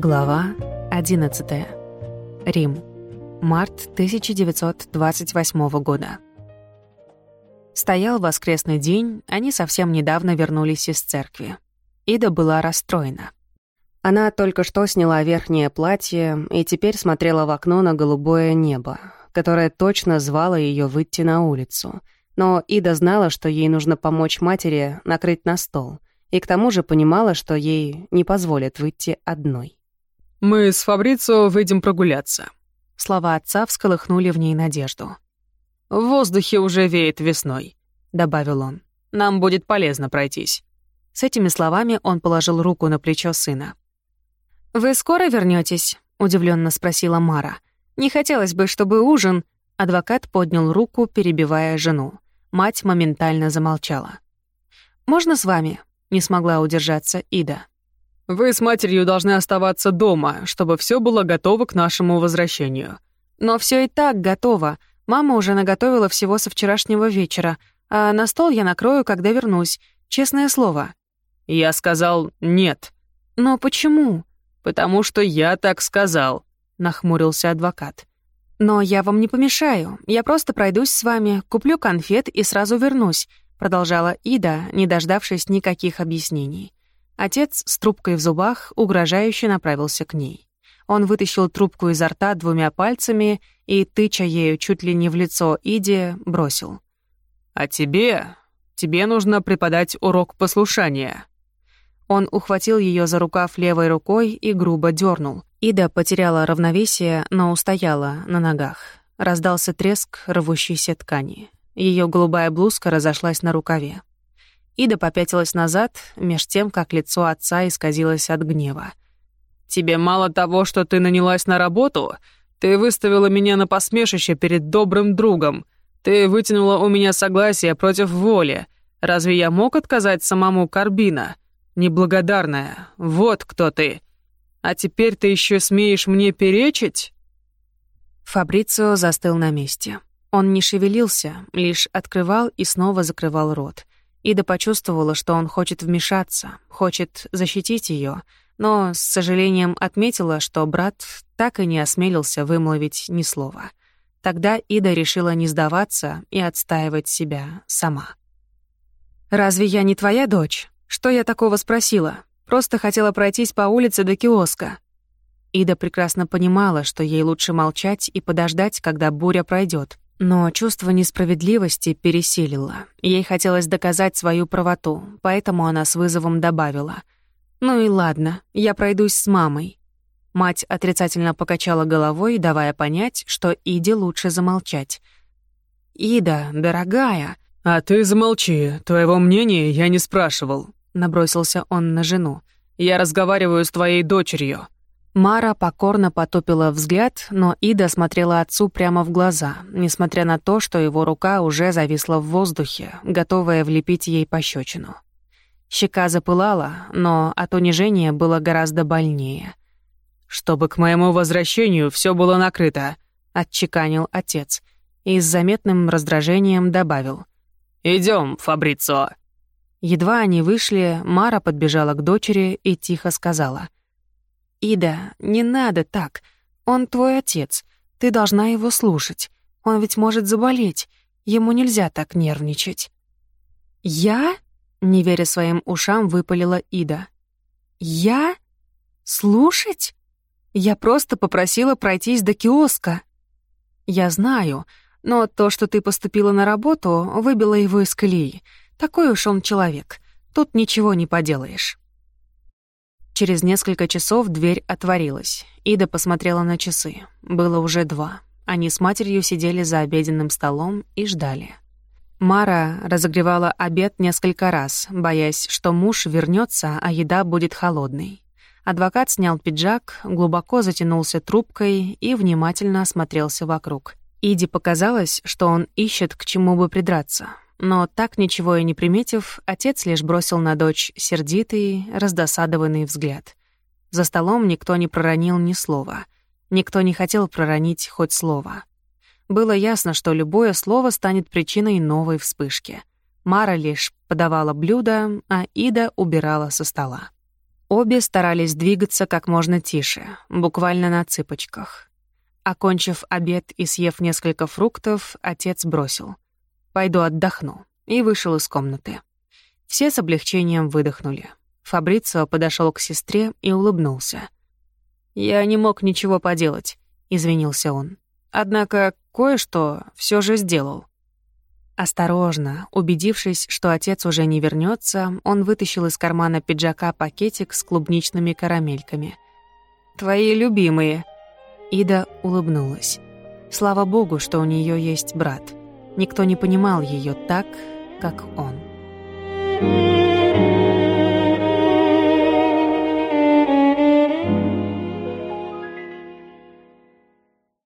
Глава 11. Рим. Март 1928 года. Стоял воскресный день, они совсем недавно вернулись из церкви. Ида была расстроена. Она только что сняла верхнее платье и теперь смотрела в окно на голубое небо, которое точно звало ее выйти на улицу. Но Ида знала, что ей нужно помочь матери накрыть на стол, и к тому же понимала, что ей не позволят выйти одной. «Мы с Фабрицио выйдем прогуляться». Слова отца всколыхнули в ней надежду. «В воздухе уже веет весной», — добавил он. «Нам будет полезно пройтись». С этими словами он положил руку на плечо сына. «Вы скоро вернётесь?» — удивлённо спросила Мара. «Не хотелось бы, чтобы ужин...» Адвокат поднял руку, перебивая жену. Мать моментально замолчала. «Можно с вами?» — не смогла удержаться Ида. Вы с матерью должны оставаться дома, чтобы все было готово к нашему возвращению». «Но все и так готово. Мама уже наготовила всего со вчерашнего вечера, а на стол я накрою, когда вернусь. Честное слово». Я сказал «нет». «Но почему?» «Потому что я так сказал», — нахмурился адвокат. «Но я вам не помешаю. Я просто пройдусь с вами, куплю конфет и сразу вернусь», — продолжала Ида, не дождавшись никаких объяснений. Отец с трубкой в зубах угрожающе направился к ней. Он вытащил трубку изо рта двумя пальцами и, тыча ею чуть ли не в лицо Иде, бросил. «А тебе? Тебе нужно преподать урок послушания». Он ухватил ее за рукав левой рукой и грубо дернул. Ида потеряла равновесие, но устояла на ногах. Раздался треск рвущейся ткани. Ее голубая блузка разошлась на рукаве. Ида попятилась назад, меж тем, как лицо отца исказилось от гнева. «Тебе мало того, что ты нанялась на работу? Ты выставила меня на посмешище перед добрым другом. Ты вытянула у меня согласие против воли. Разве я мог отказать самому Карбина? Неблагодарная, вот кто ты. А теперь ты еще смеешь мне перечить?» Фабрицио застыл на месте. Он не шевелился, лишь открывал и снова закрывал рот. Ида почувствовала, что он хочет вмешаться, хочет защитить ее, но с сожалением отметила, что брат так и не осмелился вымолвить ни слова. Тогда Ида решила не сдаваться и отстаивать себя сама. «Разве я не твоя дочь? Что я такого спросила? Просто хотела пройтись по улице до киоска». Ида прекрасно понимала, что ей лучше молчать и подождать, когда буря пройдет, но чувство несправедливости пересилило. Ей хотелось доказать свою правоту, поэтому она с вызовом добавила. «Ну и ладно, я пройдусь с мамой». Мать отрицательно покачала головой, давая понять, что Иде лучше замолчать. «Ида, дорогая...» «А ты замолчи, твоего мнения я не спрашивал», — набросился он на жену. «Я разговариваю с твоей дочерью». Мара покорно потупила взгляд, но Ида смотрела отцу прямо в глаза, несмотря на то, что его рука уже зависла в воздухе, готовая влепить ей пощечину. Щека запылала, но от унижения было гораздо больнее. «Чтобы к моему возвращению все было накрыто», — отчеканил отец и с заметным раздражением добавил. «Идем, Фабрицо». Едва они вышли, Мара подбежала к дочери и тихо сказала — «Ида, не надо так. Он твой отец. Ты должна его слушать. Он ведь может заболеть. Ему нельзя так нервничать». «Я?» — не веря своим ушам, выпалила Ида. «Я? Слушать? Я просто попросила пройтись до киоска». «Я знаю, но то, что ты поступила на работу, выбило его из колеи. Такой уж он человек. Тут ничего не поделаешь». Через несколько часов дверь отворилась. Ида посмотрела на часы. Было уже два. Они с матерью сидели за обеденным столом и ждали. Мара разогревала обед несколько раз, боясь, что муж вернется, а еда будет холодной. Адвокат снял пиджак, глубоко затянулся трубкой и внимательно осмотрелся вокруг. Иде показалось, что он ищет к чему бы придраться. Но так ничего и не приметив, отец лишь бросил на дочь сердитый, раздосадованный взгляд. За столом никто не проронил ни слова. Никто не хотел проронить хоть слово. Было ясно, что любое слово станет причиной новой вспышки. Мара лишь подавала блюдо, а Ида убирала со стола. Обе старались двигаться как можно тише, буквально на цыпочках. Окончив обед и съев несколько фруктов, отец бросил. «Пойду отдохну», и вышел из комнаты. Все с облегчением выдохнули. Фабрицио подошел к сестре и улыбнулся. «Я не мог ничего поделать», — извинился он. «Однако кое-что все же сделал». Осторожно, убедившись, что отец уже не вернется, он вытащил из кармана пиджака пакетик с клубничными карамельками. «Твои любимые!» Ида улыбнулась. Слава богу, что у нее есть брат. Никто не понимал ее так, как он.